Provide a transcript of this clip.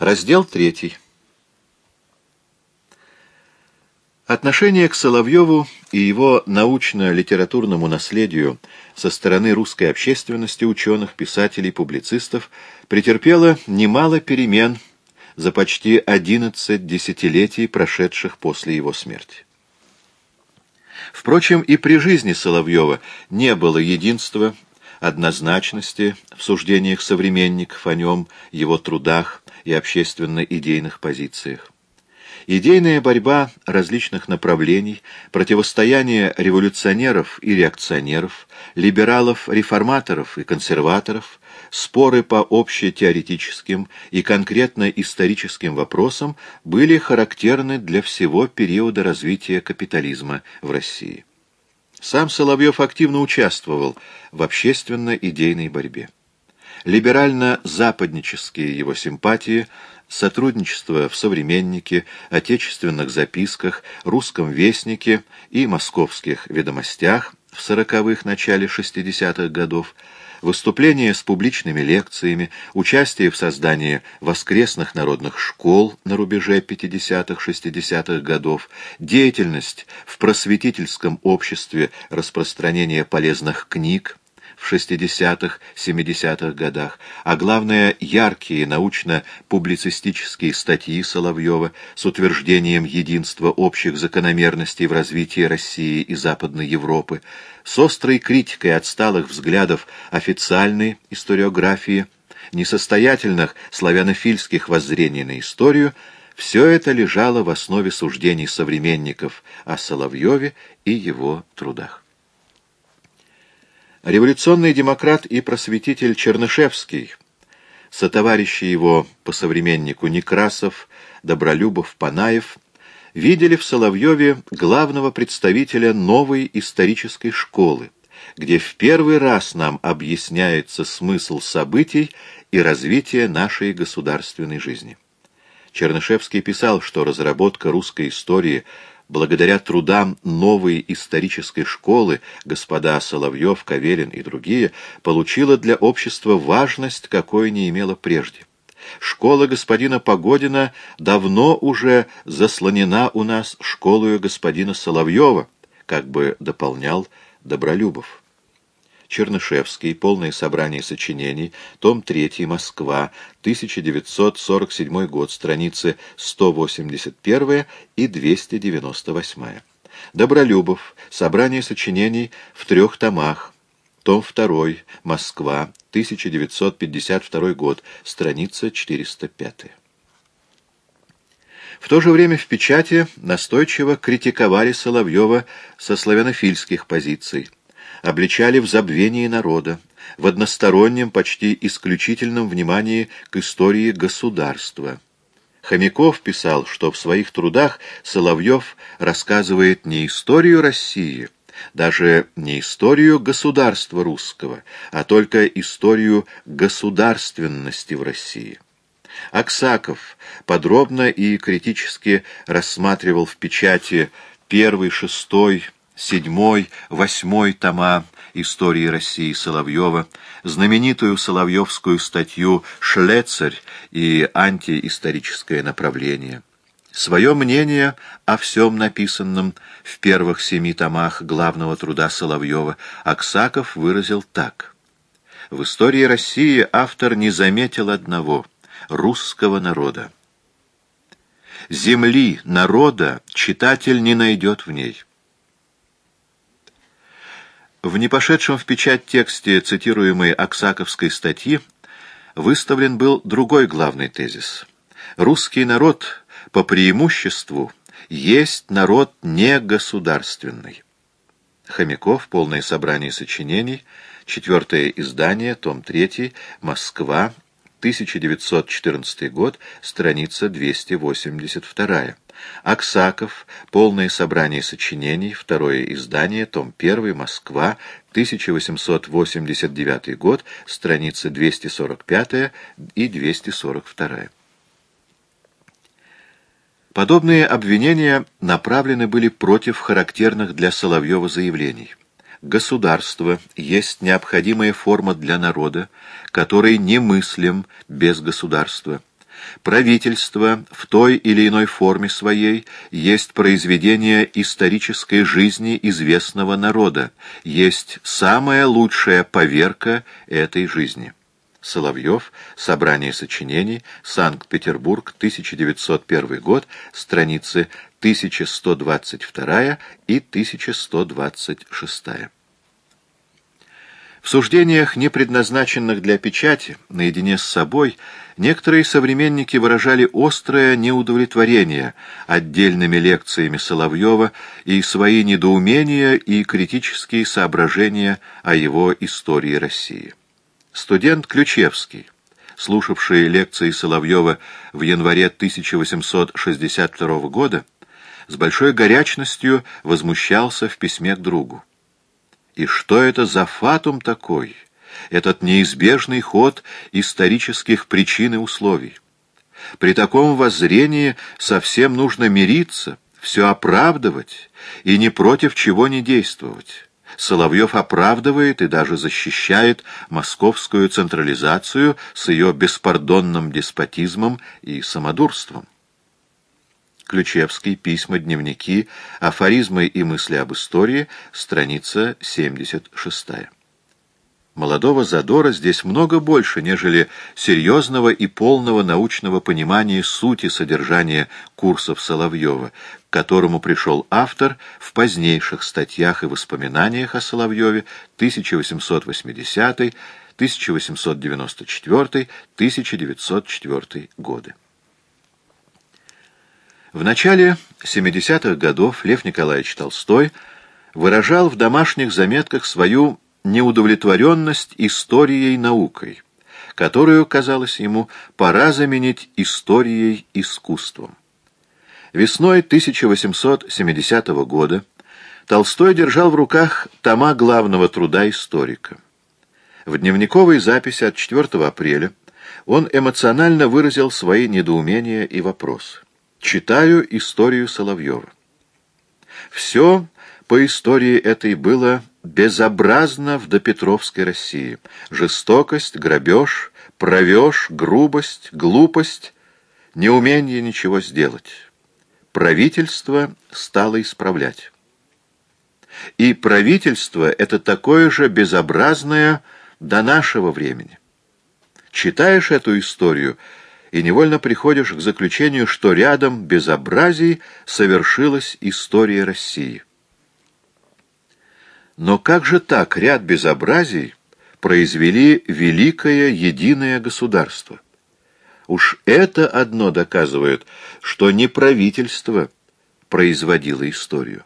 Раздел третий. Отношение к Соловьеву и его научно-литературному наследию со стороны русской общественности, ученых, писателей, публицистов претерпело немало перемен за почти 11 десятилетий, прошедших после его смерти. Впрочем, и при жизни Соловьева не было единства, однозначности в суждениях современников о нем, его трудах и общественно-идейных позициях. Идейная борьба различных направлений, противостояние революционеров и реакционеров, либералов-реформаторов и консерваторов, споры по общетеоретическим и конкретно историческим вопросам были характерны для всего периода развития капитализма в России. Сам Соловьев активно участвовал в общественно-идейной борьбе. Либерально-западнические его симпатии сотрудничество в «Современнике», «Отечественных записках», «Русском вестнике» и «Московских ведомостях» в сороковых начале 60-х годов, выступления с публичными лекциями, участие в создании воскресных народных школ на рубеже 50-60-х годов, деятельность в просветительском обществе распространение полезных книг, в 60-х, 70-х годах, а главное, яркие научно-публицистические статьи Соловьева с утверждением единства общих закономерностей в развитии России и Западной Европы, с острой критикой отсталых взглядов официальной историографии, несостоятельных славянофильских воззрений на историю, все это лежало в основе суждений современников о Соловьеве и его трудах. Революционный демократ и просветитель Чернышевский, сотоварищи его по современнику Некрасов, Добролюбов, Панаев, видели в Соловьеве главного представителя новой исторической школы, где в первый раз нам объясняется смысл событий и развития нашей государственной жизни. Чернышевский писал, что разработка русской истории – благодаря трудам новой исторической школы, господа Соловьев, Каверин и другие, получила для общества важность, какой не имела прежде. Школа господина Погодина давно уже заслонена у нас школою господина Соловьева, как бы дополнял Добролюбов. Чернышевский, полное собрание сочинений, том 3, Москва, 1947 год, страницы 181 и 298. Добролюбов, собрание сочинений в трех томах, том 2, Москва, 1952 год, страница 405. В то же время в печати настойчиво критиковали Соловьева со славянофильских позиций обличали в забвении народа, в одностороннем, почти исключительном внимании к истории государства. Хомяков писал, что в своих трудах Соловьев рассказывает не историю России, даже не историю государства русского, а только историю государственности в России. Аксаков подробно и критически рассматривал в печати первый, шестой, седьмой, восьмой тома истории России Соловьева, знаменитую соловьевскую статью «Шлецарь» и «Антиисторическое направление». Свое мнение о всем написанном в первых семи томах главного труда Соловьева Аксаков выразил так. В истории России автор не заметил одного — русского народа. Земли, народа читатель не найдет в ней. В непошедшем в печать тексте цитируемой Аксаковской статьи выставлен был другой главный тезис. Русский народ по преимуществу есть народ негосударственный. Хомяков, полное собрание сочинений, четвертое издание, том 3, Москва, 1914 год, страница 282. Аксаков, полное собрание сочинений, второе издание, том 1, Москва, 1889 год, страницы 245 и 242. Подобные обвинения направлены были против характерных для Соловьева заявлений. Государство есть необходимая форма для народа, который немыслим без государства. Правительство в той или иной форме своей есть произведение исторической жизни известного народа, есть самая лучшая поверка этой жизни. Соловьев. Собрание сочинений. Санкт-Петербург. 1901 год. Страницы 1122 и 1126. В суждениях, не предназначенных для печати, наедине с собой, некоторые современники выражали острое неудовлетворение отдельными лекциями Соловьева и свои недоумения и критические соображения о его истории России. Студент Ключевский, слушавший лекции Соловьева в январе 1862 года, с большой горячностью возмущался в письме к другу. И что это за фатум такой, этот неизбежный ход исторических причин и условий? При таком воззрении совсем нужно мириться, все оправдывать и ни против чего не действовать. Соловьев оправдывает и даже защищает московскую централизацию с ее беспардонным деспотизмом и самодурством. Ключевский, письма, дневники, афоризмы и мысли об истории, страница 76. Молодого задора здесь много больше, нежели серьезного и полного научного понимания сути содержания курсов Соловьева, к которому пришел автор в позднейших статьях и воспоминаниях о Соловьеве 1880 1894-1904 годы. В начале 70-х годов Лев Николаевич Толстой выражал в домашних заметках свою неудовлетворенность историей наукой, которую, казалось ему, пора заменить историей искусством. Весной 1870 года Толстой держал в руках тома главного труда историка. В дневниковой записи от 4 апреля он эмоционально выразил свои недоумения и вопросы. Читаю историю Соловьева. Все по истории этой было безобразно в допетровской России. Жестокость, грабеж, провеж, грубость, глупость, неумение ничего сделать. Правительство стало исправлять. И правительство это такое же безобразное до нашего времени. Читаешь эту историю — и невольно приходишь к заключению, что рядом безобразий совершилась история России. Но как же так ряд безобразий произвели великое единое государство? Уж это одно доказывает, что не правительство производило историю.